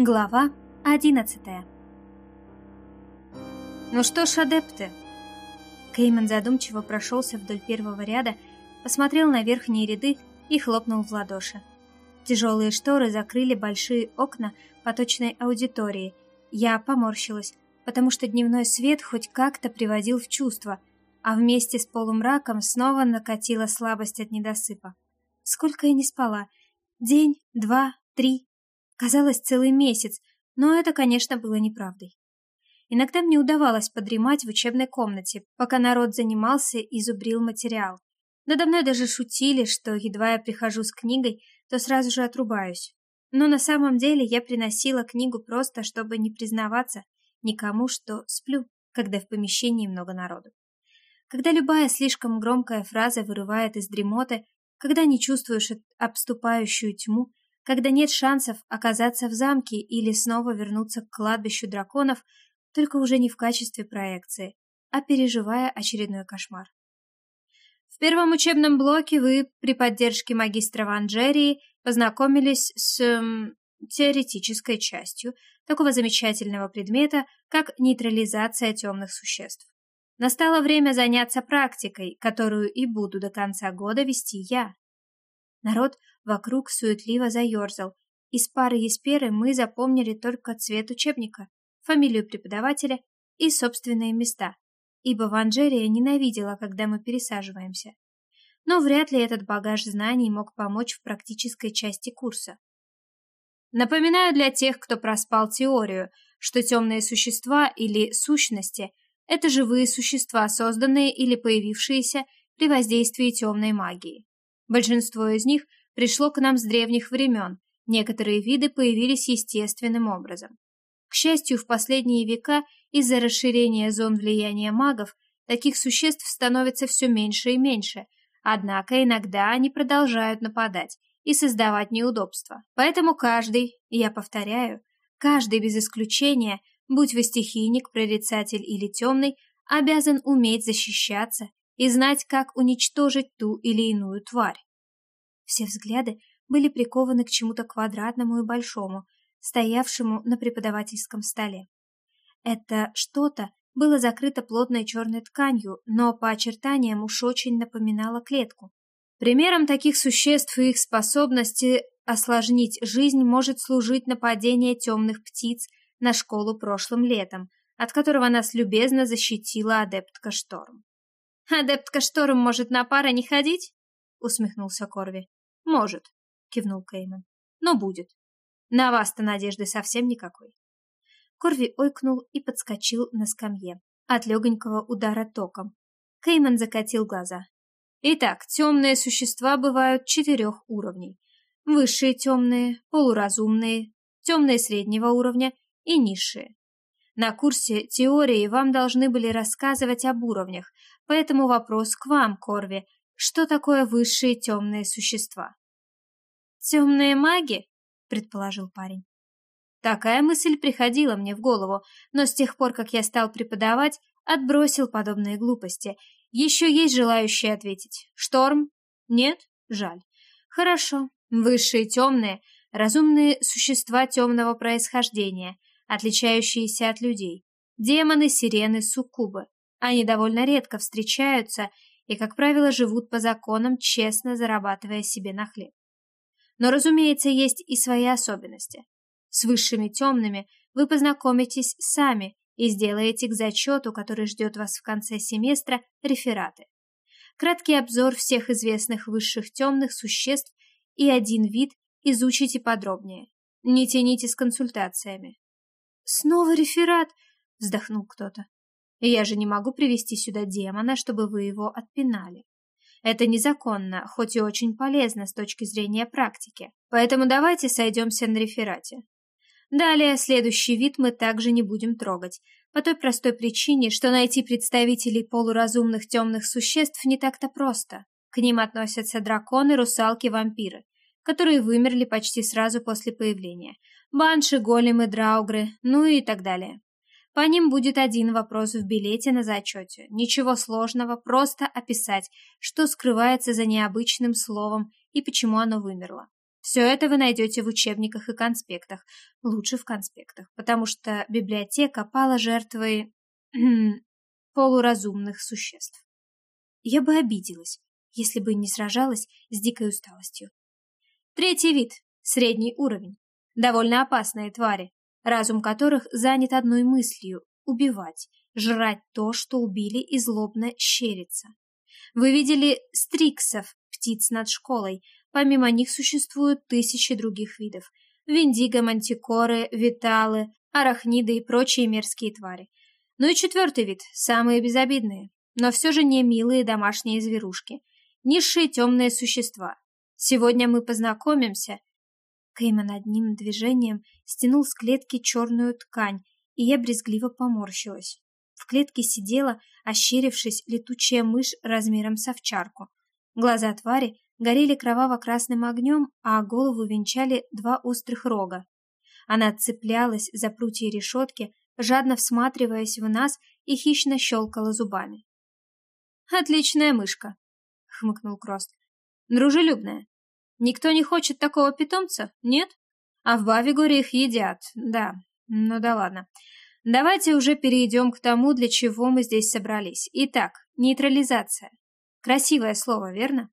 Глава одиннадцатая «Ну что ж, адепты?» Кейман задумчиво прошелся вдоль первого ряда, посмотрел на верхние ряды и хлопнул в ладоши. Тяжелые шторы закрыли большие окна поточной аудитории. Я поморщилась, потому что дневной свет хоть как-то приводил в чувство, а вместе с полумраком снова накатила слабость от недосыпа. Сколько я не спала? День, два, три, Казалось, целый месяц, но это, конечно, было неправдой. Иногда мне удавалось подремать в учебной комнате, пока народ занимался и зубрил материал. Надо мной даже шутили, что едва я прихожу с книгой, то сразу же отрубаюсь. Но на самом деле я приносила книгу просто, чтобы не признаваться никому, что сплю, когда в помещении много народу. Когда любая слишком громкая фраза вырывает из дремоты, когда не чувствуешь обступающую тьму, когда нет шансов оказаться в замке или снова вернуться к кладбищу драконов, только уже не в качестве проекции, а переживая очередной кошмар. В первом учебном блоке вы при поддержке магистра Ванжерии познакомились с эм, теоретической частью такого замечательного предмета, как нейтрализация темных существ. Настало время заняться практикой, которую и буду до конца года вести я. Народ вокруг суетливо заерзал. Из пары Есперы мы запомнили только цвет учебника, фамилию преподавателя и собственные места, ибо Ванжерия ненавидела, когда мы пересаживаемся. Но вряд ли этот багаж знаний мог помочь в практической части курса. Напоминаю для тех, кто проспал теорию, что темные существа или сущности – это живые существа, созданные или появившиеся при воздействии темной магии. Большинство из них пришло к нам с древних времен, некоторые виды появились естественным образом. К счастью, в последние века из-за расширения зон влияния магов таких существ становится все меньше и меньше, однако иногда они продолжают нападать и создавать неудобства. Поэтому каждый, я повторяю, каждый без исключения, будь вы стихийник, прорицатель или темный, обязан уметь защищаться и знать, как уничтожить ту или иную тварь. Все взгляды были прикованы к чему-то квадратному и большому, стоявшему на преподавательском столе. Это что-то было закрыто плотной черной тканью, но по очертаниям уж очень напоминало клетку. Примером таких существ и их способности осложнить жизнь может служить нападение темных птиц на школу прошлым летом, от которого нас любезно защитила адептка Шторм. «Адептка Шторм может на пары не ходить?» — усмехнулся Корви. «Может», — кивнул Кейман. «Но будет. На вас-то надежды совсем никакой». Корви ойкнул и подскочил на скамье от легонького удара током. Кейман закатил глаза. Итак, темные существа бывают четырех уровней. Высшие темные, полуразумные, темные среднего уровня и низшие. На курсе теории вам должны были рассказывать об уровнях, поэтому вопрос к вам, Корви. Что такое высшие темные существа? «Темные маги?» — предположил парень. Такая мысль приходила мне в голову, но с тех пор, как я стал преподавать, отбросил подобные глупости. Еще есть желающие ответить. Шторм? Нет? Жаль. Хорошо. Высшие темные, разумные существа темного происхождения, отличающиеся от людей. Демоны, сирены, суккубы. Они довольно редко встречаются и, как правило, живут по законам, честно зарабатывая себе на хлеб. Но, разумеется, есть и свои особенности. С высшими темными вы познакомитесь сами и сделаете к зачету, который ждет вас в конце семестра, рефераты. Краткий обзор всех известных высших темных существ и один вид изучите подробнее. Не тяните с консультациями. «Снова реферат!» — вздохнул кто-то. «Я же не могу привести сюда демона, чтобы вы его отпинали. Это незаконно, хоть и очень полезно с точки зрения практики. Поэтому давайте сойдемся на реферате. Далее, следующий вид мы также не будем трогать, по той простой причине, что найти представителей полуразумных темных существ не так-то просто. К ним относятся драконы, русалки, вампиры, которые вымерли почти сразу после появления, банши, големы, драугры, ну и так далее. По ним будет один вопрос в билете на зачете. Ничего сложного, просто описать, что скрывается за необычным словом и почему оно вымерло. Все это вы найдете в учебниках и конспектах. Лучше в конспектах, потому что библиотека пала жертвой полуразумных существ. Я бы обиделась, если бы не сражалась с дикой усталостью. Третий вид — средний уровень. Довольно опасные твари, разум которых занят одной мыслью — убивать, жрать то, что убили и злобно щериться. Вы видели стриксов, птиц над школой, помимо них существуют тысячи других видов. Виндиго, мантикоры, виталы, арахниды и прочие мерзкие твари. Ну и четвертый вид, самые безобидные, но все же не милые домашние зверушки. Низшие темные существа. Сегодня мы познакомимся. Кейман одним движением стянул с клетки черную ткань, и я брезгливо поморщилась. В клетке сидела, ощерившись, летучая мышь размером с овчарку. Глаза твари горели кроваво-красным огнем, а голову венчали два острых рога. Она цеплялась за прутья решетки, жадно всматриваясь в нас и хищно щелкала зубами. «Отличная мышка», — хмыкнул Крост. «Дружелюбная. Никто не хочет такого питомца, нет? А в Бавигоре их едят, да. Ну да ладно. Давайте уже перейдем к тому, для чего мы здесь собрались. Итак, нейтрализация. Красивое слово, верно?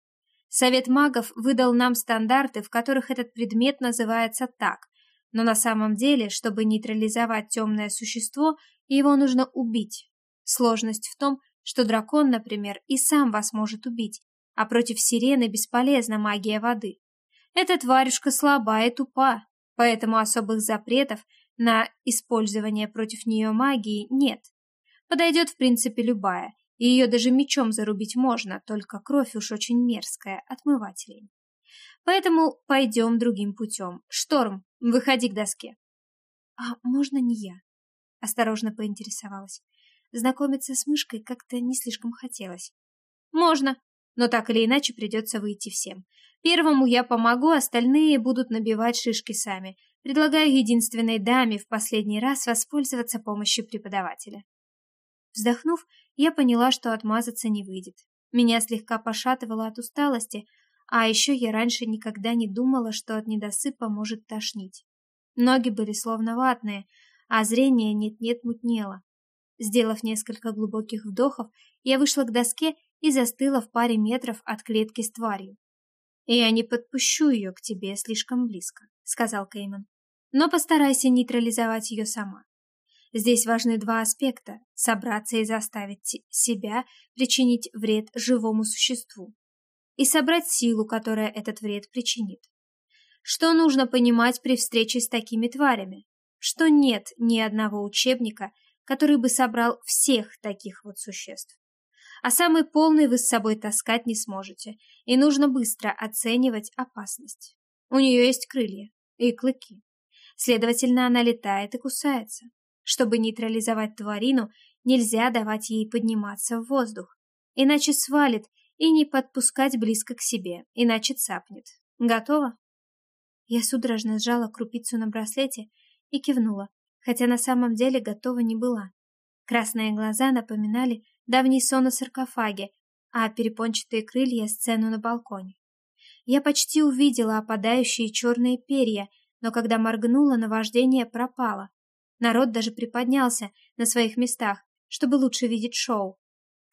Совет магов выдал нам стандарты, в которых этот предмет называется так, но на самом деле, чтобы нейтрализовать темное существо, его нужно убить. Сложность в том, что дракон, например, и сам вас может убить, а против сирены бесполезна магия воды. Эта тварюшка слаба и тупа, поэтому особых запретов на использование против нее магии нет. Подойдет в принципе любая, и ее даже мечом зарубить можно, только кровь уж очень мерзкая, отмывателей. Поэтому пойдем другим путем. Шторм, выходи к доске. А можно не я? Осторожно поинтересовалась. Знакомиться с мышкой как-то не слишком хотелось. Можно, но так или иначе придется выйти всем. Первому я помогу, остальные будут набивать шишки сами. Предлагаю единственной даме в последний раз воспользоваться помощью преподавателя. Вздохнув, я поняла, что отмазаться не выйдет. Меня слегка пошатывало от усталости, а еще я раньше никогда не думала, что от недосыпа может тошнить. Ноги были словно ватные, а зрение нет-нет мутнело. Сделав несколько глубоких вдохов, я вышла к доске и застыла в паре метров от клетки с тварью. «Я не подпущу ее к тебе слишком близко», — сказал Кейман. «Но постарайся нейтрализовать ее сама. Здесь важны два аспекта – собраться и заставить себя причинить вред живому существу, и собрать силу, которая этот вред причинит. Что нужно понимать при встрече с такими тварями? Что нет ни одного учебника, который бы собрал всех таких вот существ. А самый полный вы с собой таскать не сможете, и нужно быстро оценивать опасность. У нее есть крылья и клыки. Следовательно, она летает и кусается. Чтобы нейтрализовать тварину, нельзя давать ей подниматься в воздух, иначе свалит, и не подпускать близко к себе, иначе цапнет. Готово? Я судорожно сжала крупицу на браслете и кивнула, хотя на самом деле готова не была. Красные глаза напоминали давний сон о саркофаге, а перепончатые крылья — сцену на балконе. Я почти увидела опадающие черные перья, но когда моргнула, наваждение пропало. Народ даже приподнялся на своих местах, чтобы лучше видеть шоу.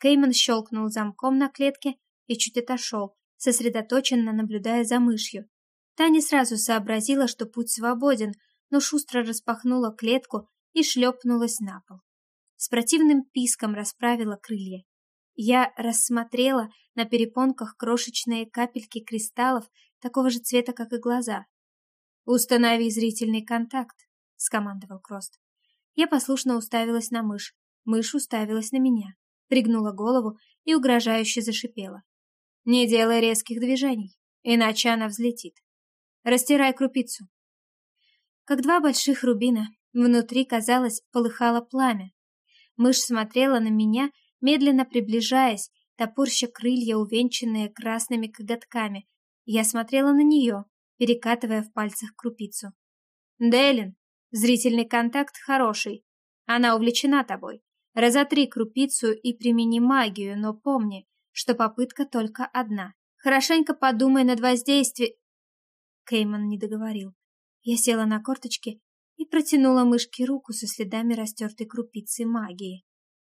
Кейман щелкнул замком на клетке и чуть отошел, сосредоточенно наблюдая за мышью. Та не сразу сообразила, что путь свободен, но шустро распахнула клетку и шлепнулась на пол. С противным писком расправила крылья. Я рассмотрела на перепонках крошечные капельки кристаллов такого же цвета, как и глаза. «Установи зрительный контакт», — скомандовал Крост. Я послушно уставилась на мышь. Мышь уставилась на меня, пригнула голову и угрожающе зашипела. «Не делай резких движений, иначе она взлетит. Растирай крупицу». Как два больших рубина, внутри, казалось, полыхало пламя. Мышь смотрела на меня, медленно приближаясь, топорща крылья, увенчанные красными коготками. Я смотрела на нее, перекатывая в пальцах крупицу. «Делин, Зрительный контакт хороший. Она увлечена тобой. Разотри крупицу и примени магию, но помни, что попытка только одна. Хорошенько подумай над воздействием... Кейман не договорил. Я села на корточки протянула мышке руку со следами растертой крупицы магии.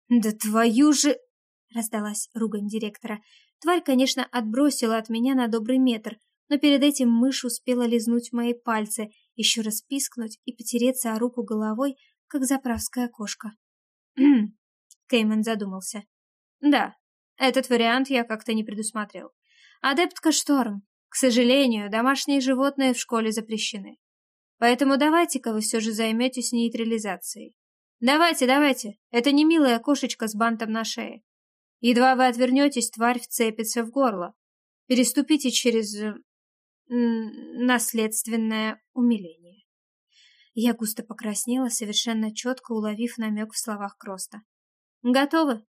«Да твою же...» — раздалась ругань директора. Тварь, конечно, отбросила от меня на добрый метр, но перед этим мышь успела лизнуть мои пальцы, еще раз пискнуть и потереться о руку головой, как заправская кошка. Кейман задумался. «Да, этот вариант я как-то не предусмотрел. Адептка Шторм. К сожалению, домашние животные в школе запрещены. Поэтому давайте-ка вы все же займетесь нейтрализацией. Давайте, давайте. Это не милая кошечка с бантом на шее. Едва вы отвернетесь, тварь вцепится в горло. Переступите через... наследственное умиление. Я густо покраснела, совершенно четко уловив намек в словах Кроста. «Готовы?»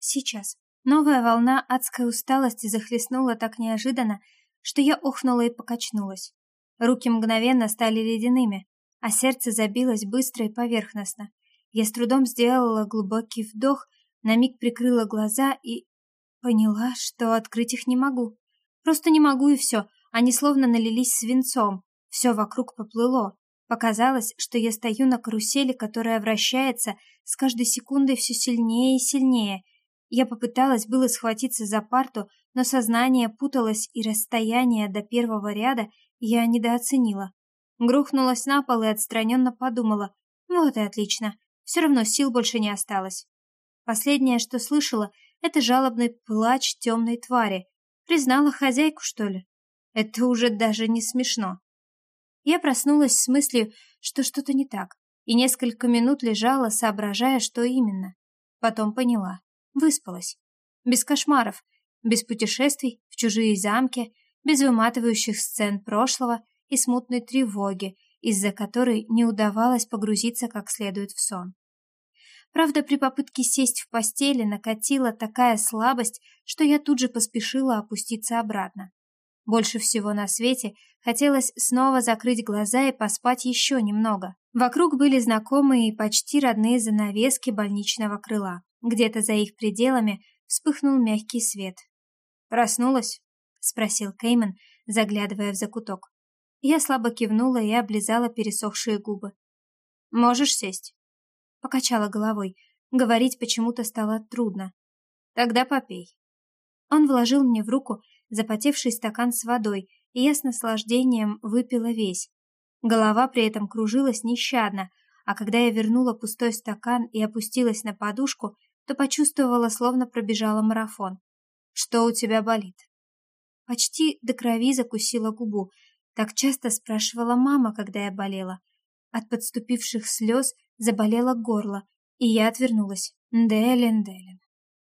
«Сейчас». Новая волна адской усталости захлестнула так неожиданно, что я охнула и покачнулась. Руки мгновенно стали ледяными, а сердце забилось быстро и поверхностно. Я с трудом сделала глубокий вдох, на миг прикрыла глаза и поняла, что открыть их не могу. Просто не могу и все, они словно налились свинцом. Все вокруг поплыло. Показалось, что я стою на карусели, которая вращается с каждой секундой все сильнее и сильнее, я попыталась было схватиться за парту, но сознание путалось, и расстояние до первого ряда я недооценила. Грохнулась на пол и отстраненно подумала. Вот и отлично, все равно сил больше не осталось. Последнее, что слышала, это жалобный плач темной твари. Признала хозяйку, что ли? Это уже даже не смешно. Я проснулась с мыслью, что что-то не так, и несколько минут лежала, соображая, что именно. Потом поняла. Выспалась. Без кошмаров, без путешествий в чужие замки, без выматывающих сцен прошлого и смутной тревоги, из-за которой не удавалось погрузиться как следует в сон. Правда, при попытке сесть в постели накатила такая слабость, что я тут же поспешила опуститься обратно. Больше всего на свете хотелось снова закрыть глаза и поспать еще немного. Вокруг были знакомые и почти родные занавески больничного крыла. Где-то за их пределами вспыхнул мягкий свет. «Проснулась?» — спросил Кейман, заглядывая в закуток. Я слабо кивнула и облизала пересохшие губы. «Можешь сесть?» Покачала головой. Говорить почему-то стало трудно. «Тогда попей». Он вложил мне в руку запотевший стакан с водой, и я с наслаждением выпила весь. Голова при этом кружилась нещадно, а когда я вернула пустой стакан и опустилась на подушку, то почувствовала, словно пробежала марафон. «Что у тебя болит?» Почти до крови закусила губу. Так часто спрашивала мама, когда я болела. От подступивших слез заболело горло, и я отвернулась. «Делин, Делин,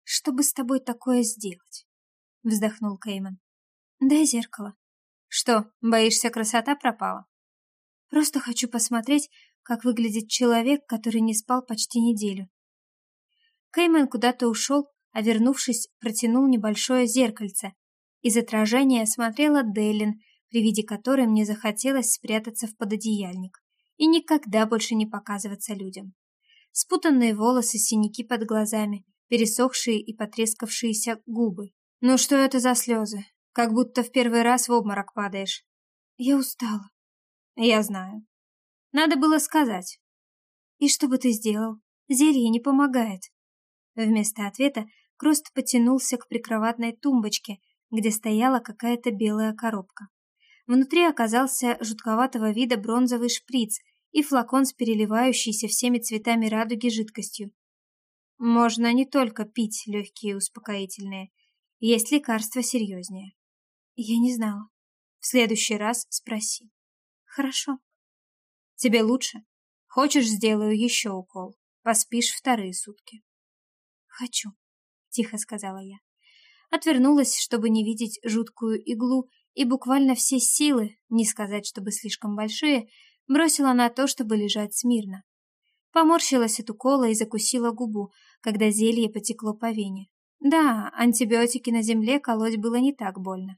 что бы с тобой такое сделать?» Вздохнул Кейман. «Дай зеркало». «Что, боишься, красота пропала?» «Просто хочу посмотреть, как выглядит человек, который не спал почти неделю. Кеймен куда-то ушел, а вернувшись, протянул небольшое зеркальце. Из отражения смотрела Делин, при виде которой мне захотелось спрятаться в пододеяльник и никогда больше не показываться людям. Спутанные волосы, синяки под глазами, пересохшие и потрескавшиеся губы. Ну что это за слезы? Как будто в первый раз в обморок падаешь. Я устала. Я знаю. Надо было сказать. И что бы ты сделал? Зелье не помогает. Вместо ответа Крост потянулся к прикроватной тумбочке, где стояла какая-то белая коробка. Внутри оказался жутковатого вида бронзовый шприц и флакон с переливающейся всеми цветами радуги жидкостью. Можно не только пить легкие успокоительные. Есть лекарства серьезнее. Я не знала. В следующий раз спроси. Хорошо. Тебе лучше? Хочешь, сделаю еще укол. Поспишь вторые сутки. «Хочу», — тихо сказала я. Отвернулась, чтобы не видеть жуткую иглу, и буквально все силы, не сказать, чтобы слишком большие, бросила на то, чтобы лежать смирно. Поморщилась от укола и закусила губу, когда зелье потекло по вене. Да, антибиотики на земле колоть было не так больно.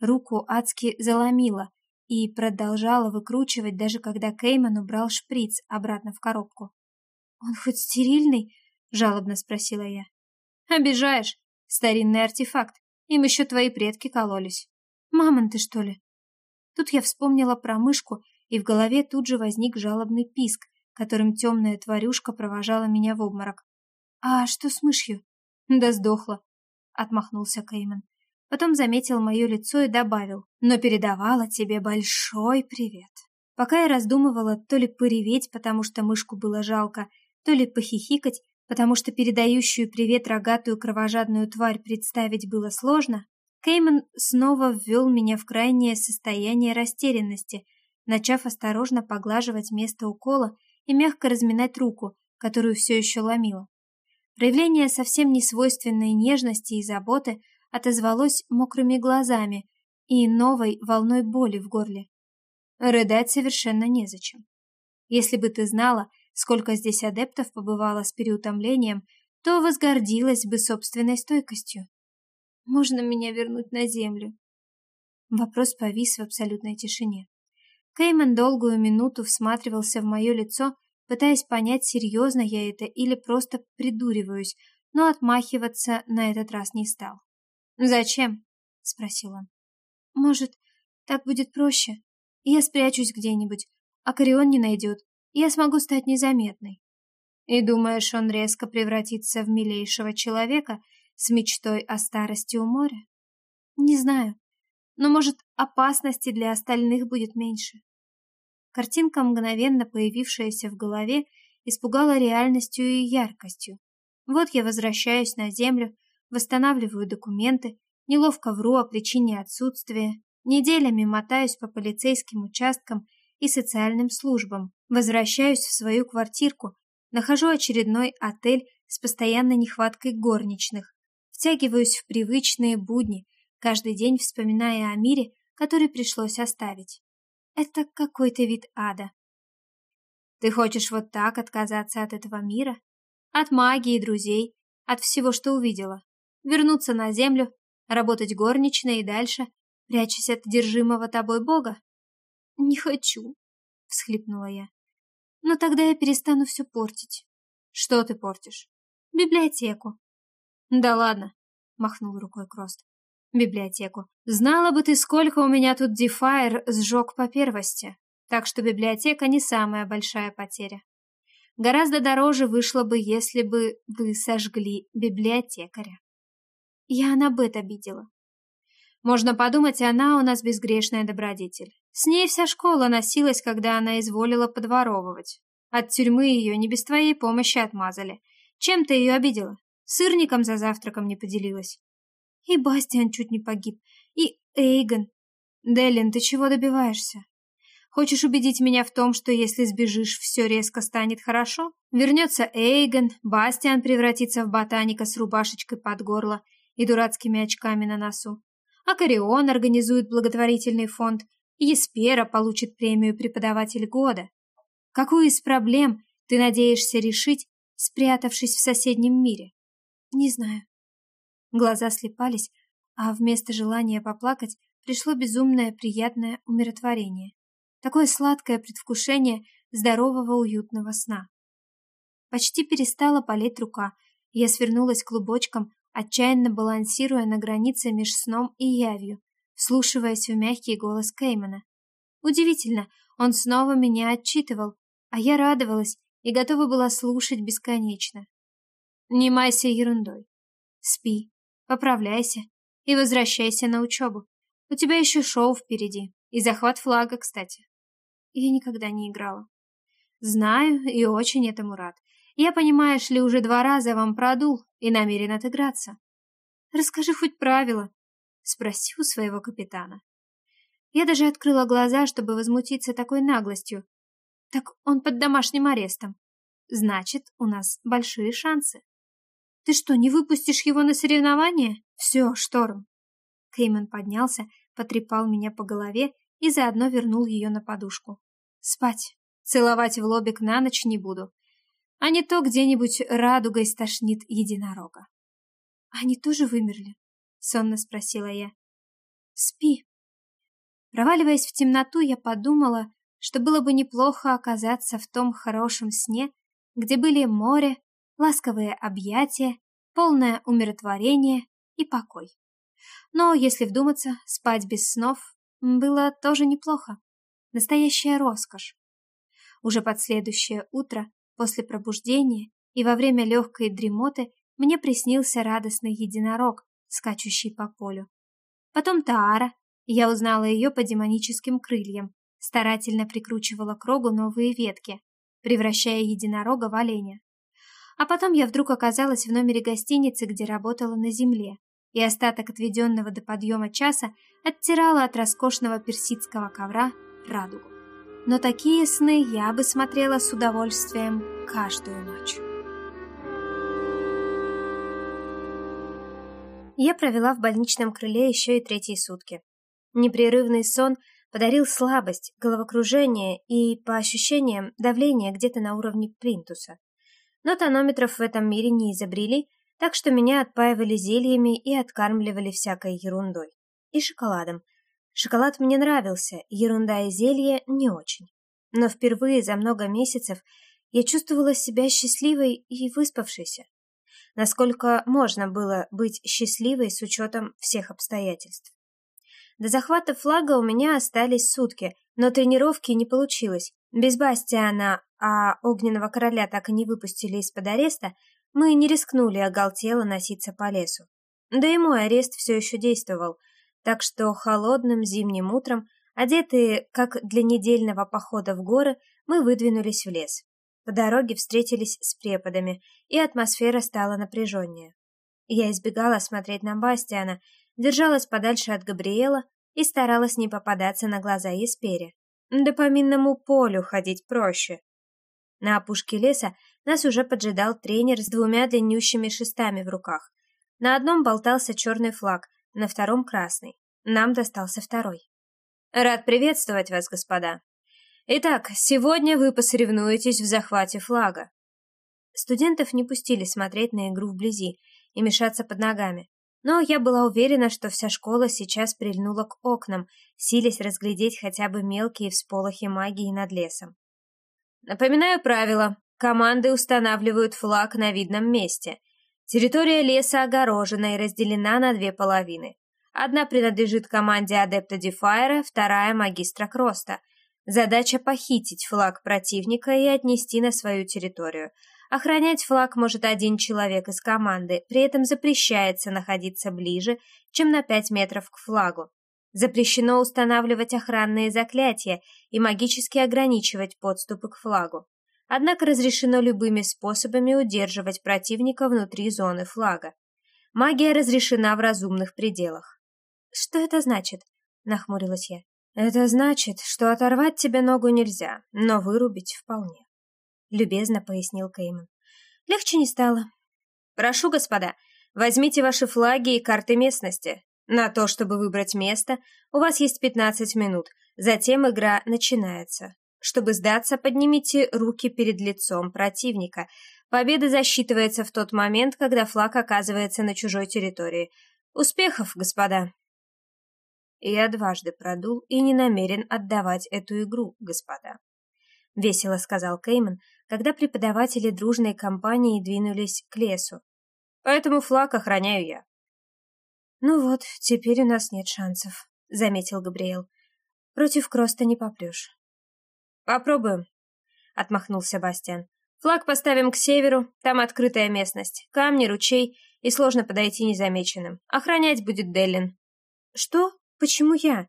Руку адски заломила и продолжала выкручивать, даже когда Кейман убрал шприц обратно в коробку. «Он хоть стерильный?» — жалобно спросила я. «Обижаешь. Старинный артефакт. Им еще твои предки кололись. Мамонты, что ли?» Тут я вспомнила про мышку, и в голове тут же возник жалобный писк, которым темная тварюшка провожала меня в обморок. «А что с мышью?» «Да сдохла», — отмахнулся Кейман. Потом заметил мое лицо и добавил, «но передавала тебе большой привет». Пока я раздумывала то ли пореветь, потому что мышку было жалко, то ли похихикать, потому что передающую привет рогатую кровожадную тварь представить было сложно, Кейман снова ввел меня в крайнее состояние растерянности, начав осторожно поглаживать место укола и мягко разминать руку, которую все еще ломило. Проявление совсем несвойственной нежности и заботы отозвалось мокрыми глазами и новой волной боли в горле. Рыдать совершенно незачем. Если бы ты знала, сколько здесь адептов побывало с переутомлением, то возгордилась бы собственной стойкостью. Можно меня вернуть на землю? Вопрос повис в абсолютной тишине. Кейман долгую минуту всматривался в мое лицо, пытаясь понять, серьезно я это или просто придуриваюсь, но отмахиваться на этот раз не стал. «Зачем?» — спросил он. «Может, так будет проще? Я спрячусь где-нибудь, а Корион не найдет, я смогу стать незаметной». «И думаешь, он резко превратится в милейшего человека с мечтой о старости у моря?» «Не знаю, но, может, опасности для остальных будет меньше. Картинка, мгновенно появившаяся в голове, испугала реальностью и яркостью. Вот я возвращаюсь на землю, восстанавливаю документы, неловко вру о причине отсутствия, неделями мотаюсь по полицейским участкам и социальным службам, возвращаюсь в свою квартирку, нахожу очередной отель с постоянной нехваткой горничных, втягиваюсь в привычные будни, каждый день вспоминая о мире, который пришлось оставить. Это какой-то вид ада. Ты хочешь вот так отказаться от этого мира? От магии, друзей, от всего, что увидела? Вернуться на землю, работать горничной и дальше, прячась от держимого тобой бога? Не хочу, всхлипнула я. Но тогда я перестану все портить. Что ты портишь? Библиотеку. Да ладно, махнул рукой Крост библиотеку. Знала бы ты, сколько у меня тут дефайр сжег по первости. Так что библиотека не самая большая потеря. Гораздо дороже вышло бы, если бы вы сожгли библиотекаря. Я на бет обидела. Можно подумать, она у нас безгрешная добродетель. С ней вся школа носилась, когда она изволила подворовывать. От тюрьмы ее не без твоей помощи отмазали. Чем ты ее обидела? Сырником за завтраком не поделилась. И Бастиан чуть не погиб. И Эйгон. Делин, ты чего добиваешься? Хочешь убедить меня в том, что если сбежишь, все резко станет хорошо? Вернется Эйгон, Бастиан превратится в ботаника с рубашечкой под горло и дурацкими очками на носу. А Корион организует благотворительный фонд, Еспера получит премию «Преподаватель года». Какую из проблем ты надеешься решить, спрятавшись в соседнем мире? Не знаю. Глаза слепались, а вместо желания поплакать пришло безумное приятное умиротворение. Такое сладкое предвкушение здорового уютного сна. Почти перестала болеть рука, я свернулась клубочком, отчаянно балансируя на границе меж сном и явью, вслушиваясь в мягкий голос Кеймана. Удивительно, он снова меня отчитывал, а я радовалась и готова была слушать бесконечно. Не майся ерундой. Спи, Поправляйся и возвращайся на учебу. У тебя еще шоу впереди. И захват флага, кстати. Я никогда не играла. Знаю и очень этому рад. Я, понимаешь ли, уже два раза вам продул и намерен отыграться. Расскажи хоть правила, спроси у своего капитана. Я даже открыла глаза, чтобы возмутиться такой наглостью. Так он под домашним арестом. Значит, у нас большие шансы. Ты что, не выпустишь его на соревнования? Все, Шторм. Кейман поднялся, потрепал меня по голове и заодно вернул ее на подушку. Спать. Целовать в лобик на ночь не буду. А не то где-нибудь радугой стошнит единорога. Они тоже вымерли? Сонно спросила я. Спи. Проваливаясь в темноту, я подумала, что было бы неплохо оказаться в том хорошем сне, где были море, ласковые объятия, полное умиротворение и покой. Но, если вдуматься, спать без снов было тоже неплохо. Настоящая роскошь. Уже под следующее утро, после пробуждения и во время легкой дремоты, мне приснился радостный единорог, скачущий по полю. Потом Таара, я узнала ее по демоническим крыльям, старательно прикручивала к рогу новые ветки, превращая единорога в оленя. А потом я вдруг оказалась в номере гостиницы, где работала на земле, и остаток отведенного до подъема часа оттирала от роскошного персидского ковра радугу. Но такие сны я бы смотрела с удовольствием каждую ночь. Я провела в больничном крыле еще и третьи сутки. Непрерывный сон подарил слабость, головокружение и, по ощущениям, давление где-то на уровне плинтуса. Но тонометров в этом мире не изобрели, так что меня отпаивали зельями и откармливали всякой ерундой. И шоколадом. Шоколад мне нравился, ерунда и зелье не очень. Но впервые за много месяцев я чувствовала себя счастливой и выспавшейся. Насколько можно было быть счастливой с учетом всех обстоятельств. До захвата флага у меня остались сутки, но тренировки не получилось. Без Бастиана, а Огненного Короля так и не выпустили из-под ареста, мы не рискнули оголтело носиться по лесу. Да и мой арест все еще действовал, так что холодным зимним утром, одетые как для недельного похода в горы, мы выдвинулись в лес. По дороге встретились с преподами, и атмосфера стала напряженнее. Я избегала смотреть на Бастиана, держалась подальше от Габриэла и старалась не попадаться на глаза Еспере. Да по минному полю ходить проще. На опушке леса нас уже поджидал тренер с двумя длиннющими шестами в руках. На одном болтался черный флаг, на втором красный. Нам достался второй. Рад приветствовать вас, господа. Итак, сегодня вы посоревнуетесь в захвате флага. Студентов не пустили смотреть на игру вблизи и мешаться под ногами. Но я была уверена, что вся школа сейчас прильнула к окнам, силясь разглядеть хотя бы мелкие всполохи магии над лесом. Напоминаю правила. Команды устанавливают флаг на видном месте. Территория леса огорожена и разделена на две половины. Одна принадлежит команде Адепта Дефайра, вторая — Магистра Кроста. Задача — похитить флаг противника и отнести на свою территорию — Охранять флаг может один человек из команды, при этом запрещается находиться ближе, чем на 5 метров к флагу. Запрещено устанавливать охранные заклятия и магически ограничивать подступы к флагу. Однако разрешено любыми способами удерживать противника внутри зоны флага. Магия разрешена в разумных пределах. «Что это значит?» — нахмурилась я. «Это значит, что оторвать тебе ногу нельзя, но вырубить вполне». — любезно пояснил Кейман. Легче не стало. «Прошу, господа, возьмите ваши флаги и карты местности. На то, чтобы выбрать место, у вас есть 15 минут. Затем игра начинается. Чтобы сдаться, поднимите руки перед лицом противника. Победа засчитывается в тот момент, когда флаг оказывается на чужой территории. Успехов, господа!» Я дважды продул и не намерен отдавать эту игру, господа. — весело сказал Кейман, когда преподаватели дружной компании двинулись к лесу. «Поэтому флаг охраняю я». «Ну вот, теперь у нас нет шансов», — заметил Габриэл. «Против Кроста не попрешь». «Попробуем», — отмахнулся Бастиан. «Флаг поставим к северу, там открытая местность, камни, ручей, и сложно подойти незамеченным. Охранять будет Деллин». «Что? Почему я?»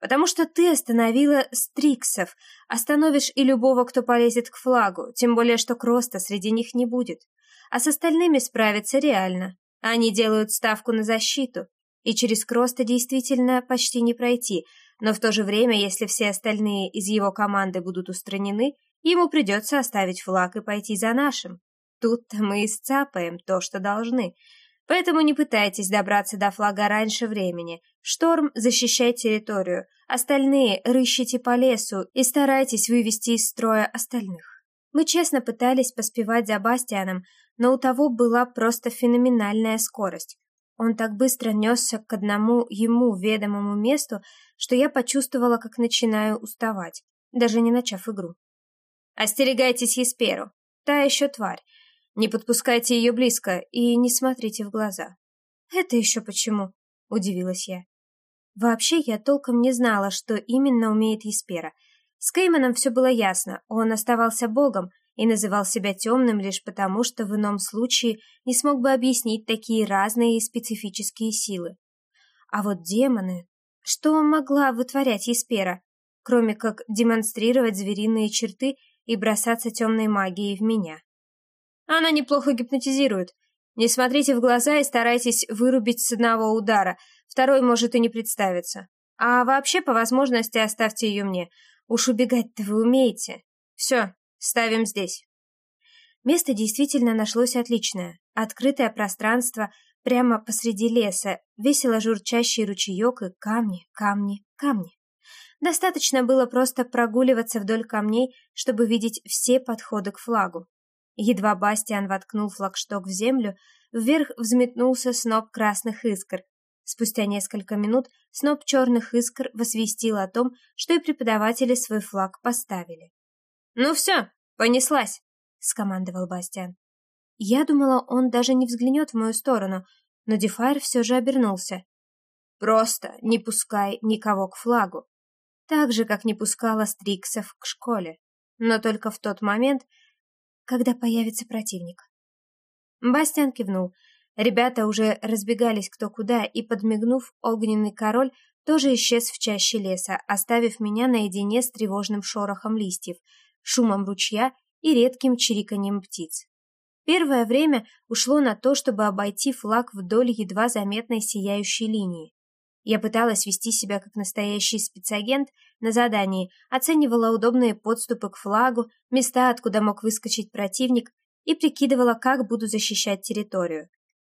Потому что ты остановила Стриксов, остановишь и любого, кто полезет к флагу, тем более, что Кроста среди них не будет. А с остальными справиться реально. Они делают ставку на защиту, и через Кроста действительно почти не пройти, но в то же время, если все остальные из его команды будут устранены, ему придется оставить флаг и пойти за нашим. Тут-то мы и сцапаем то, что должны. Поэтому не пытайтесь добраться до флага раньше времени. Шторм защищает территорию, остальные рыщите по лесу и старайтесь вывести из строя остальных. Мы честно пытались поспевать за Бастианом, но у того была просто феноменальная скорость. Он так быстро несся к одному ему ведомому месту, что я почувствовала, как начинаю уставать, даже не начав игру. «Остерегайтесь Есперу, та еще тварь. Не подпускайте ее близко и не смотрите в глаза. Это еще почему? Удивилась я. Вообще, я толком не знала, что именно умеет Еспера. С Кейманом все было ясно, он оставался богом и называл себя темным лишь потому, что в ином случае не смог бы объяснить такие разные и специфические силы. А вот демоны... Что могла вытворять Еспера, кроме как демонстрировать звериные черты и бросаться темной магией в меня? Она неплохо гипнотизирует. Не смотрите в глаза и старайтесь вырубить с одного удара, второй может и не представиться. А вообще, по возможности, оставьте ее мне. Уж убегать-то вы умеете. Все, ставим здесь. Место действительно нашлось отличное. Открытое пространство прямо посреди леса, весело журчащий ручеек и камни, камни, камни. Достаточно было просто прогуливаться вдоль камней, чтобы видеть все подходы к флагу. Едва Бастиан воткнул флагшток в землю, вверх взметнулся сноп красных искр. Спустя несколько минут сноп черных искр возвестил о том, что и преподаватели свой флаг поставили. «Ну все, понеслась!» — скомандовал Бастиан. Я думала, он даже не взглянет в мою сторону, но Дефайр все же обернулся. «Просто не пускай никого к флагу!» Так же, как не пускала Стриксов к школе. Но только в тот момент, когда появится противник. Бастиан кивнул. Ребята уже разбегались кто куда, и, подмигнув, огненный король тоже исчез в чаще леса, оставив меня наедине с тревожным шорохом листьев, шумом ручья и редким чириканьем птиц. Первое время ушло на то, чтобы обойти флаг вдоль едва заметной сияющей линии. Я пыталась вести себя как настоящий спецагент на задании, оценивала удобные подступы к флагу, места, откуда мог выскочить противник, и прикидывала, как буду защищать территорию.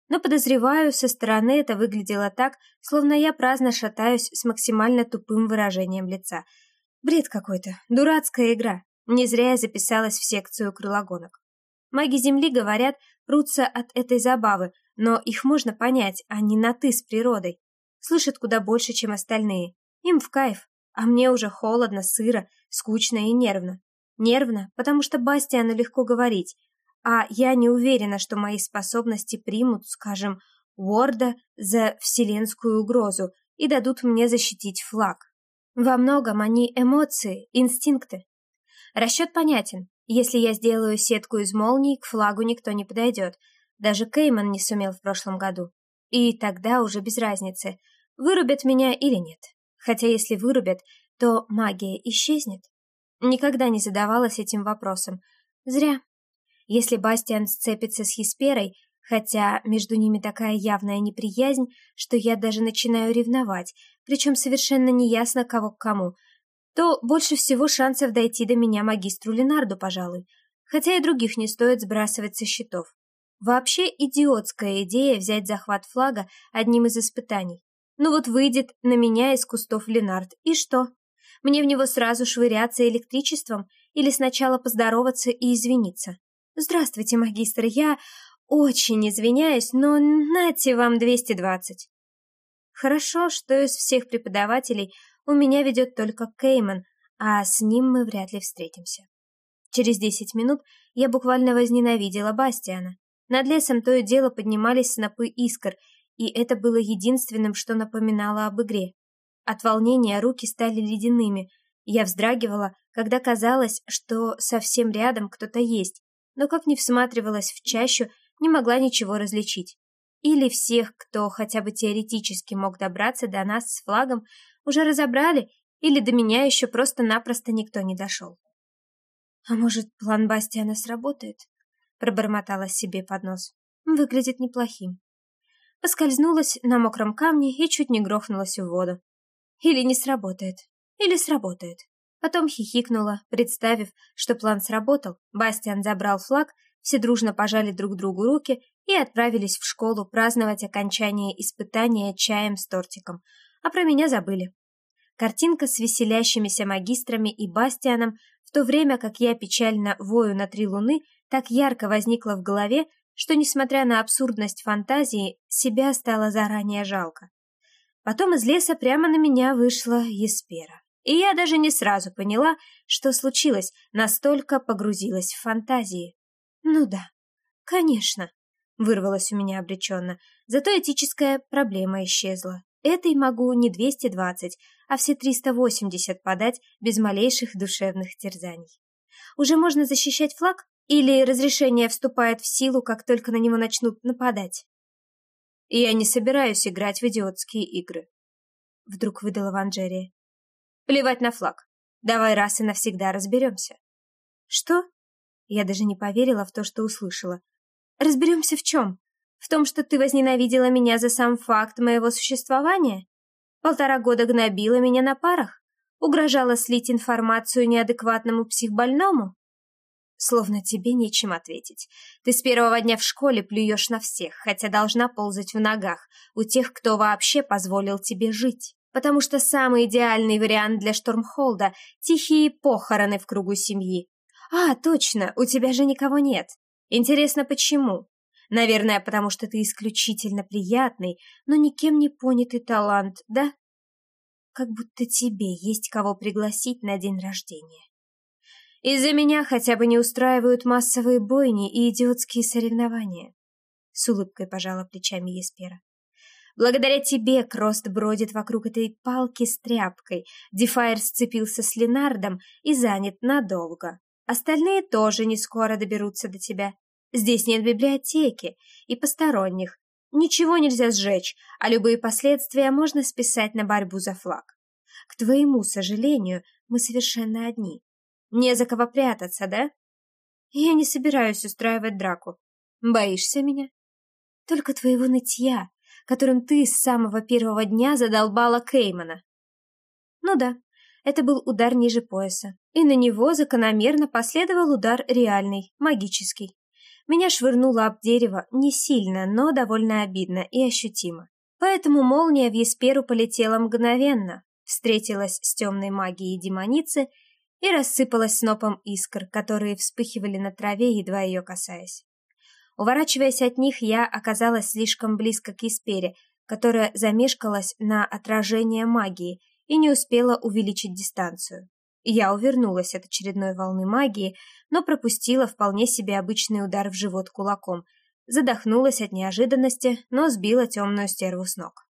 Но, подозреваю, со стороны это выглядело так, словно я праздно шатаюсь с максимально тупым выражением лица. Бред какой-то, дурацкая игра. Не зря я записалась в секцию крылогонок. Маги Земли, говорят, прутся от этой забавы, но их можно понять, а не на «ты» с природой слышат куда больше, чем остальные. Им в кайф, а мне уже холодно, сыро, скучно и нервно. Нервно, потому что Бастиану легко говорить, а я не уверена, что мои способности примут, скажем, Уорда за вселенскую угрозу и дадут мне защитить флаг. Во многом они эмоции, инстинкты. Расчет понятен. Если я сделаю сетку из молний, к флагу никто не подойдет. Даже Кейман не сумел в прошлом году. И тогда уже без разницы, вырубят меня или нет. Хотя если вырубят, то магия исчезнет. Никогда не задавалась этим вопросом. Зря. Если Бастиан сцепится с Хисперой, хотя между ними такая явная неприязнь, что я даже начинаю ревновать, причем совершенно неясно, кого к кому, то больше всего шансов дойти до меня магистру Ленарду, пожалуй. Хотя и других не стоит сбрасывать со счетов. Вообще идиотская идея взять захват флага одним из испытаний. Ну вот выйдет на меня из кустов Ленард, и что? Мне в него сразу швыряться электричеством или сначала поздороваться и извиниться? Здравствуйте, магистр, я очень извиняюсь, но нате вам 220. Хорошо, что из всех преподавателей у меня ведет только Кейман, а с ним мы вряд ли встретимся. Через десять минут я буквально возненавидела Бастиана. Над лесом то и дело поднимались снопы искр, и это было единственным, что напоминало об игре. От волнения руки стали ледяными. Я вздрагивала, когда казалось, что совсем рядом кто-то есть, но как ни всматривалась в чащу, не могла ничего различить. Или всех, кто хотя бы теоретически мог добраться до нас с флагом, уже разобрали, или до меня еще просто-напросто никто не дошел. А может, план Бастиана сработает? пробормотала себе под нос. Выглядит неплохим. Поскользнулась на мокром камне и чуть не грохнулась в воду. Или не сработает, или сработает. Потом хихикнула, представив, что план сработал. Бастиан забрал флаг, все дружно пожали друг другу руки и отправились в школу праздновать окончание испытания чаем с тортиком. А про меня забыли. Картинка с веселящимися магистрами и Бастианом, в то время как я печально вою на три луны, так ярко возникло в голове, что, несмотря на абсурдность фантазии, себя стало заранее жалко. Потом из леса прямо на меня вышла Еспера. И я даже не сразу поняла, что случилось, настолько погрузилась в фантазии. «Ну да, конечно», — вырвалось у меня обреченно, зато этическая проблема исчезла. Этой могу не 220, а все 380 подать без малейших душевных терзаний. Уже можно защищать флаг? Или разрешение вступает в силу, как только на него начнут нападать? Я не собираюсь играть в идиотские игры. Вдруг выдала Ванжерия. Плевать на флаг. Давай раз и навсегда разберемся. Что? Я даже не поверила в то, что услышала. Разберемся в чем? В том, что ты возненавидела меня за сам факт моего существования? Полтора года гнобила меня на парах? Угрожала слить информацию неадекватному психбольному? Словно тебе нечем ответить. Ты с первого дня в школе плюешь на всех, хотя должна ползать в ногах у тех, кто вообще позволил тебе жить. Потому что самый идеальный вариант для Штормхолда — тихие похороны в кругу семьи. А, точно, у тебя же никого нет. Интересно, почему? Наверное, потому что ты исключительно приятный, но никем не понятый талант, да? Как будто тебе есть кого пригласить на день рождения. Из-за меня хотя бы не устраивают массовые бойни и идиотские соревнования. С улыбкой пожала плечами Еспера. Благодаря тебе Крост бродит вокруг этой палки с тряпкой. Дефайр сцепился с Ленардом и занят надолго. Остальные тоже не скоро доберутся до тебя. Здесь нет библиотеки и посторонних. Ничего нельзя сжечь, а любые последствия можно списать на борьбу за флаг. К твоему сожалению, мы совершенно одни. Не за кого прятаться, да? Я не собираюсь устраивать драку. Боишься меня? Только твоего нытья, которым ты с самого первого дня задолбала Кеймана. Ну да, это был удар ниже пояса, и на него закономерно последовал удар реальный, магический. Меня швырнуло об дерево не сильно, но довольно обидно и ощутимо. Поэтому молния в Есперу полетела мгновенно, встретилась с темной магией демоницы и рассыпалась снопом искр, которые вспыхивали на траве, едва ее касаясь. Уворачиваясь от них, я оказалась слишком близко к Еспере, которая замешкалась на отражение магии и не успела увеличить дистанцию. Я увернулась от очередной волны магии, но пропустила вполне себе обычный удар в живот кулаком. Задохнулась от неожиданности, но сбила темную стерву с ног.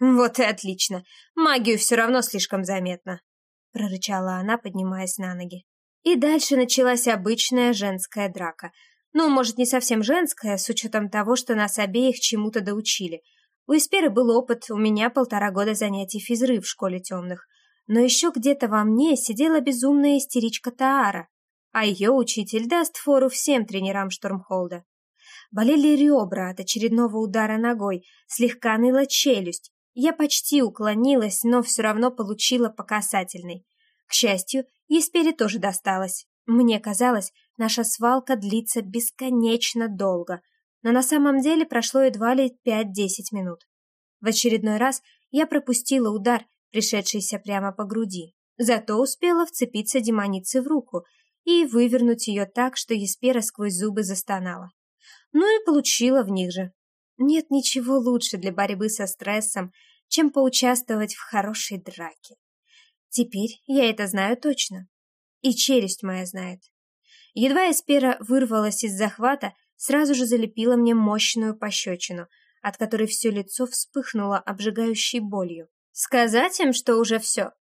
«Вот и отлично! Магию все равно слишком заметно!» — прорычала она, поднимаясь на ноги. И дальше началась обычная женская драка. Ну, может, не совсем женская, с учетом того, что нас обеих чему-то доучили. У Эсперы был опыт, у меня полтора года занятий физры в школе темных — но еще где-то во мне сидела безумная истеричка Таара, а ее учитель даст фору всем тренерам Штормхолда. Болели ребра от очередного удара ногой, слегка ныла челюсть. Я почти уклонилась, но все равно получила по касательной. К счастью, Еспере тоже досталось. Мне казалось, наша свалка длится бесконечно долго, но на самом деле прошло едва ли 5-10 минут. В очередной раз я пропустила удар пришедшийся прямо по груди. Зато успела вцепиться демонице в руку и вывернуть ее так, что Еспера сквозь зубы застонала. Ну и получила в них же. Нет ничего лучше для борьбы со стрессом, чем поучаствовать в хорошей драке. Теперь я это знаю точно. И челюсть моя знает. Едва Эспера вырвалась из захвата, сразу же залепила мне мощную пощечину, от которой все лицо вспыхнуло обжигающей болью. «Сказать им, что уже все?»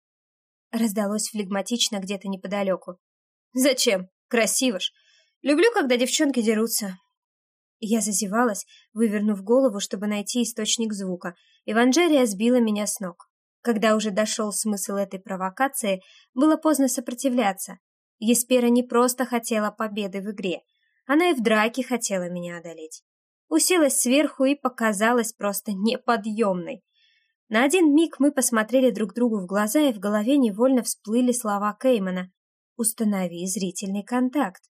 Раздалось флегматично где-то неподалеку. «Зачем? Красиво ж. Люблю, когда девчонки дерутся». Я зазевалась, вывернув голову, чтобы найти источник звука. Эванжерия сбила меня с ног. Когда уже дошел смысл этой провокации, было поздно сопротивляться. Еспера не просто хотела победы в игре, она и в драке хотела меня одолеть. Уселась сверху и показалась просто неподъемной. На один миг мы посмотрели друг другу в глаза, и в голове невольно всплыли слова Кеймана «Установи зрительный контакт».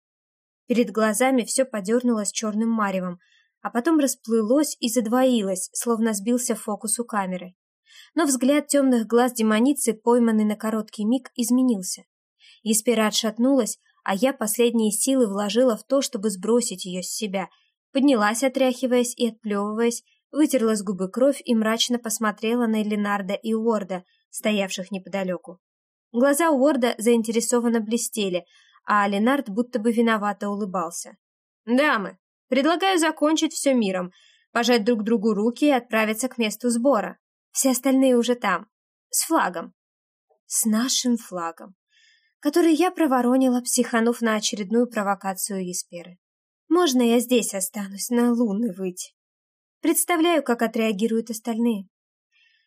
Перед глазами все подернулось черным маревом, а потом расплылось и задвоилось, словно сбился фокус у камеры. Но взгляд темных глаз демоницы, пойманный на короткий миг, изменился. Еспера отшатнулась, а я последние силы вложила в то, чтобы сбросить ее с себя. Поднялась, отряхиваясь и отплевываясь, вытерла с губы кровь и мрачно посмотрела на Ленарда и Уорда, стоявших неподалеку. Глаза Уорда заинтересованно блестели, а Ленард будто бы виновато улыбался. «Дамы, предлагаю закончить все миром, пожать друг другу руки и отправиться к месту сбора. Все остальные уже там. С флагом. С нашим флагом. Который я проворонила, психанув на очередную провокацию Есперы. Можно я здесь останусь, на луны выйти? Представляю, как отреагируют остальные.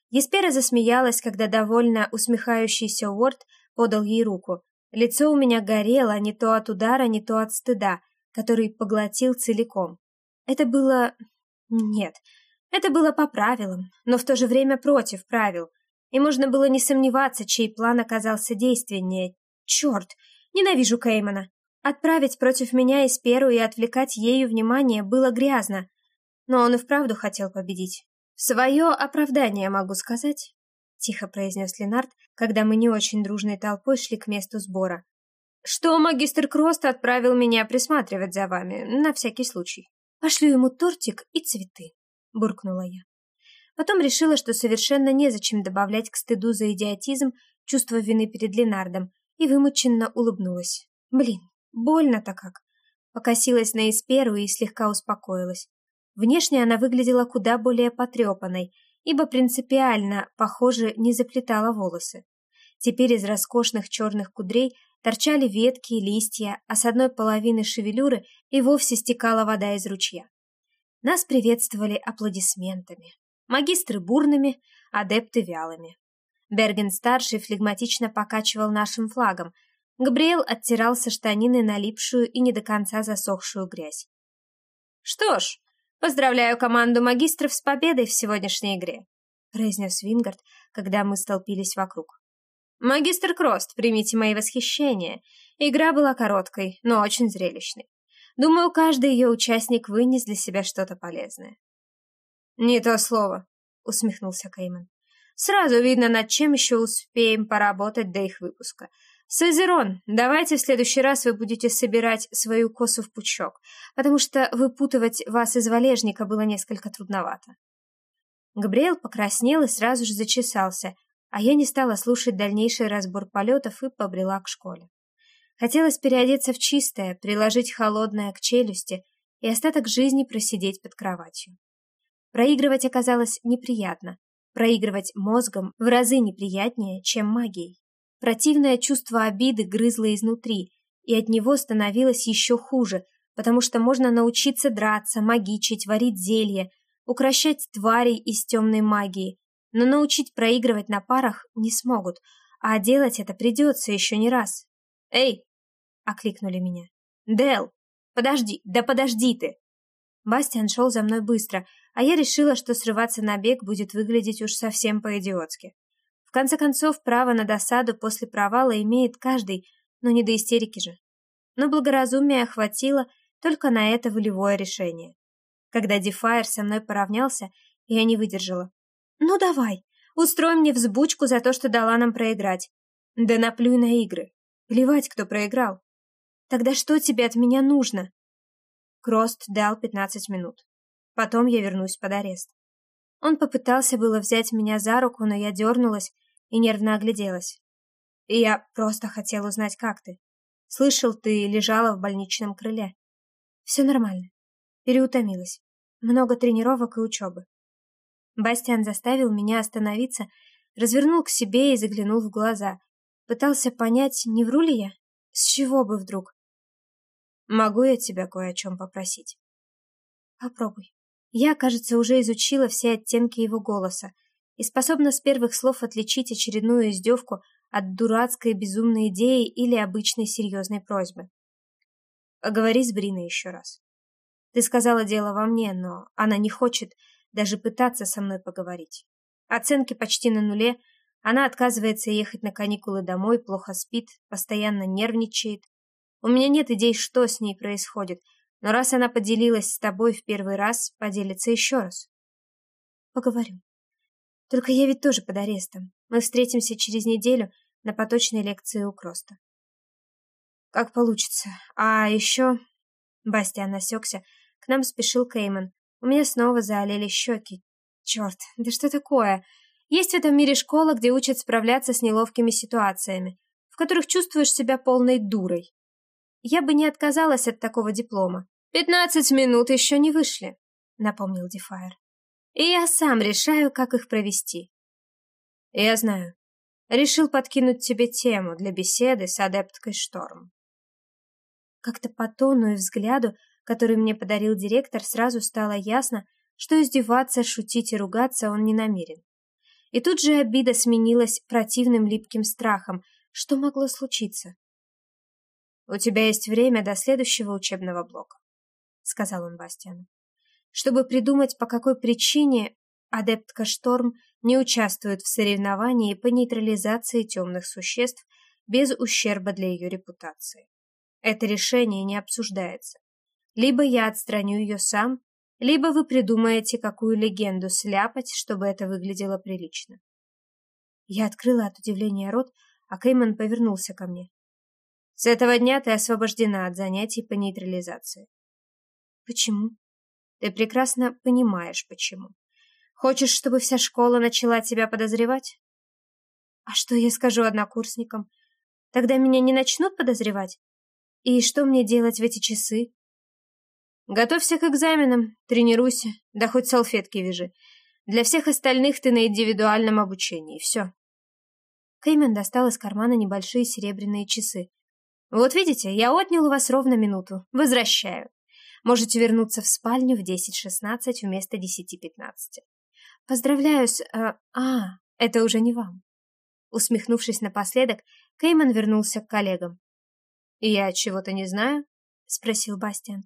Еспера засмеялась, когда довольно усмехающийся Уорд подал ей руку. Лицо у меня горело не то от удара, не то от стыда, который поглотил целиком. Это было... Нет, это было по правилам, но в то же время против правил. И можно было не сомневаться, чей план оказался действеннее. Черт, ненавижу Кеймана. Отправить против меня Эсперу и отвлекать ею внимание было грязно. Но он и вправду хотел победить. «Свое оправдание могу сказать», — тихо произнес Ленард, когда мы не очень дружной толпой шли к месту сбора. «Что магистр Крост отправил меня присматривать за вами, на всякий случай. Пошлю ему тортик и цветы», — буркнула я. Потом решила, что совершенно незачем добавлять к стыду за идиотизм чувство вины перед Ленардом, и вымученно улыбнулась. Блин, больно-то как. Покосилась на Эсперу и слегка успокоилась. Внешне она выглядела куда более потрепанной, ибо принципиально, похоже, не заплетала волосы. Теперь из роскошных черных кудрей торчали ветки и листья, а с одной половины шевелюры и вовсе стекала вода из ручья. Нас приветствовали аплодисментами. Магистры бурными, адепты вялыми. Берген-старший флегматично покачивал нашим флагом. Габриэл оттирал со штанины налипшую и не до конца засохшую грязь. «Что ж, Поздравляю команду магистров с победой в сегодняшней игре», произнес Вингард, когда мы столпились вокруг. «Магистр Крост, примите мои восхищения. Игра была короткой, но очень зрелищной. Думаю, каждый ее участник вынес для себя что-то полезное». «Не то слово», — усмехнулся Кейман. «Сразу видно, над чем еще успеем поработать до их выпуска. Сазерон, давайте в следующий раз вы будете собирать свою косу в пучок, потому что выпутывать вас из валежника было несколько трудновато. Габриэл покраснел и сразу же зачесался, а я не стала слушать дальнейший разбор полетов и побрела к школе. Хотелось переодеться в чистое, приложить холодное к челюсти и остаток жизни просидеть под кроватью. Проигрывать оказалось неприятно. Проигрывать мозгом в разы неприятнее, чем магией. Противное чувство обиды грызло изнутри, и от него становилось еще хуже, потому что можно научиться драться, магичить, варить зелье, укращать тварей из темной магии, но научить проигрывать на парах не смогут, а делать это придется еще не раз. «Эй!» — окликнули меня. «Дел! Подожди! Да подожди ты!» Бастиан шел за мной быстро, а я решила, что срываться на бег будет выглядеть уж совсем по-идиотски конце концов, право на досаду после провала имеет каждый, но не до истерики же. Но благоразумие охватило только на это волевое решение. Когда Дефайр со мной поравнялся, я не выдержала. «Ну давай, устрой мне взбучку за то, что дала нам проиграть. Да наплюй на игры. Плевать, кто проиграл. Тогда что тебе от меня нужно?» Крост дал пятнадцать минут. Потом я вернусь под арест. Он попытался было взять меня за руку, но я дернулась и нервно огляделась. Я просто хотел узнать, как ты. Слышал, ты лежала в больничном крыле. Все нормально. Переутомилась. Много тренировок и учебы. Бастиан заставил меня остановиться, развернул к себе и заглянул в глаза. Пытался понять, не вру ли я? С чего бы вдруг? Могу я тебя кое о чем попросить? Попробуй. Я, кажется, уже изучила все оттенки его голоса, и способна с первых слов отличить очередную издевку от дурацкой безумной идеи или обычной серьезной просьбы. Поговори с Бриной еще раз. Ты сказала дело во мне, но она не хочет даже пытаться со мной поговорить. Оценки почти на нуле, она отказывается ехать на каникулы домой, плохо спит, постоянно нервничает. У меня нет идей, что с ней происходит, но раз она поделилась с тобой в первый раз, поделится еще раз. Поговорю. Только я ведь тоже под арестом. Мы встретимся через неделю на поточной лекции у Кроста. Как получится. А еще... Бастиан осекся. К нам спешил Кейман. У меня снова заолели щеки. Черт, да что такое? Есть в этом мире школа, где учат справляться с неловкими ситуациями, в которых чувствуешь себя полной дурой. Я бы не отказалась от такого диплома. «Пятнадцать минут еще не вышли», — напомнил Дефайр и я сам решаю, как их провести. Я знаю. Решил подкинуть тебе тему для беседы с адепткой Шторм. Как-то по тону и взгляду, который мне подарил директор, сразу стало ясно, что издеваться, шутить и ругаться он не намерен. И тут же обида сменилась противным липким страхом. Что могло случиться? «У тебя есть время до следующего учебного блока», — сказал он Бастиану. «Чтобы придумать, по какой причине адептка Шторм не участвует в соревновании по нейтрализации темных существ без ущерба для ее репутации. Это решение не обсуждается. Либо я отстраню ее сам, либо вы придумаете, какую легенду сляпать, чтобы это выглядело прилично. Я открыла от удивления рот, а Кейман повернулся ко мне. С этого дня ты освобождена от занятий по нейтрализации. Почему? Ты прекрасно понимаешь, почему. Хочешь, чтобы вся школа начала тебя подозревать? А что я скажу однокурсникам? Тогда меня не начнут подозревать? И что мне делать в эти часы? Готовься к экзаменам, тренируйся, да хоть салфетки вяжи. Для всех остальных ты на индивидуальном обучении, все. Кеймен достал из кармана небольшие серебряные часы. Вот видите, я отнял у вас ровно минуту. Возвращаю. Можете вернуться в спальню в 10.16 вместо 10.15. Поздравляю с... Э, а, это уже не вам. Усмехнувшись напоследок, Кейман вернулся к коллегам. «Я чего-то не знаю?» — спросил Бастиан.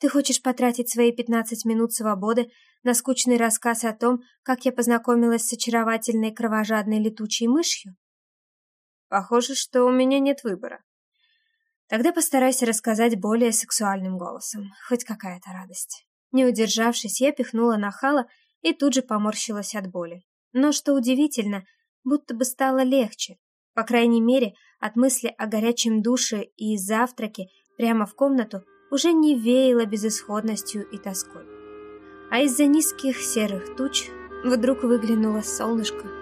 Ты хочешь потратить свои пятнадцать минут свободы на скучный рассказ о том, как я познакомилась с очаровательной кровожадной летучей мышью? Похоже, что у меня нет выбора. Тогда постарайся рассказать более сексуальным голосом, хоть какая-то радость. Не удержавшись, я пихнула нахала и тут же поморщилась от боли. Но, что удивительно, будто бы стало легче. По крайней мере, от мысли о горячем душе и завтраке прямо в комнату уже не веяло безысходностью и тоской. А из-за низких серых туч вдруг выглянуло солнышко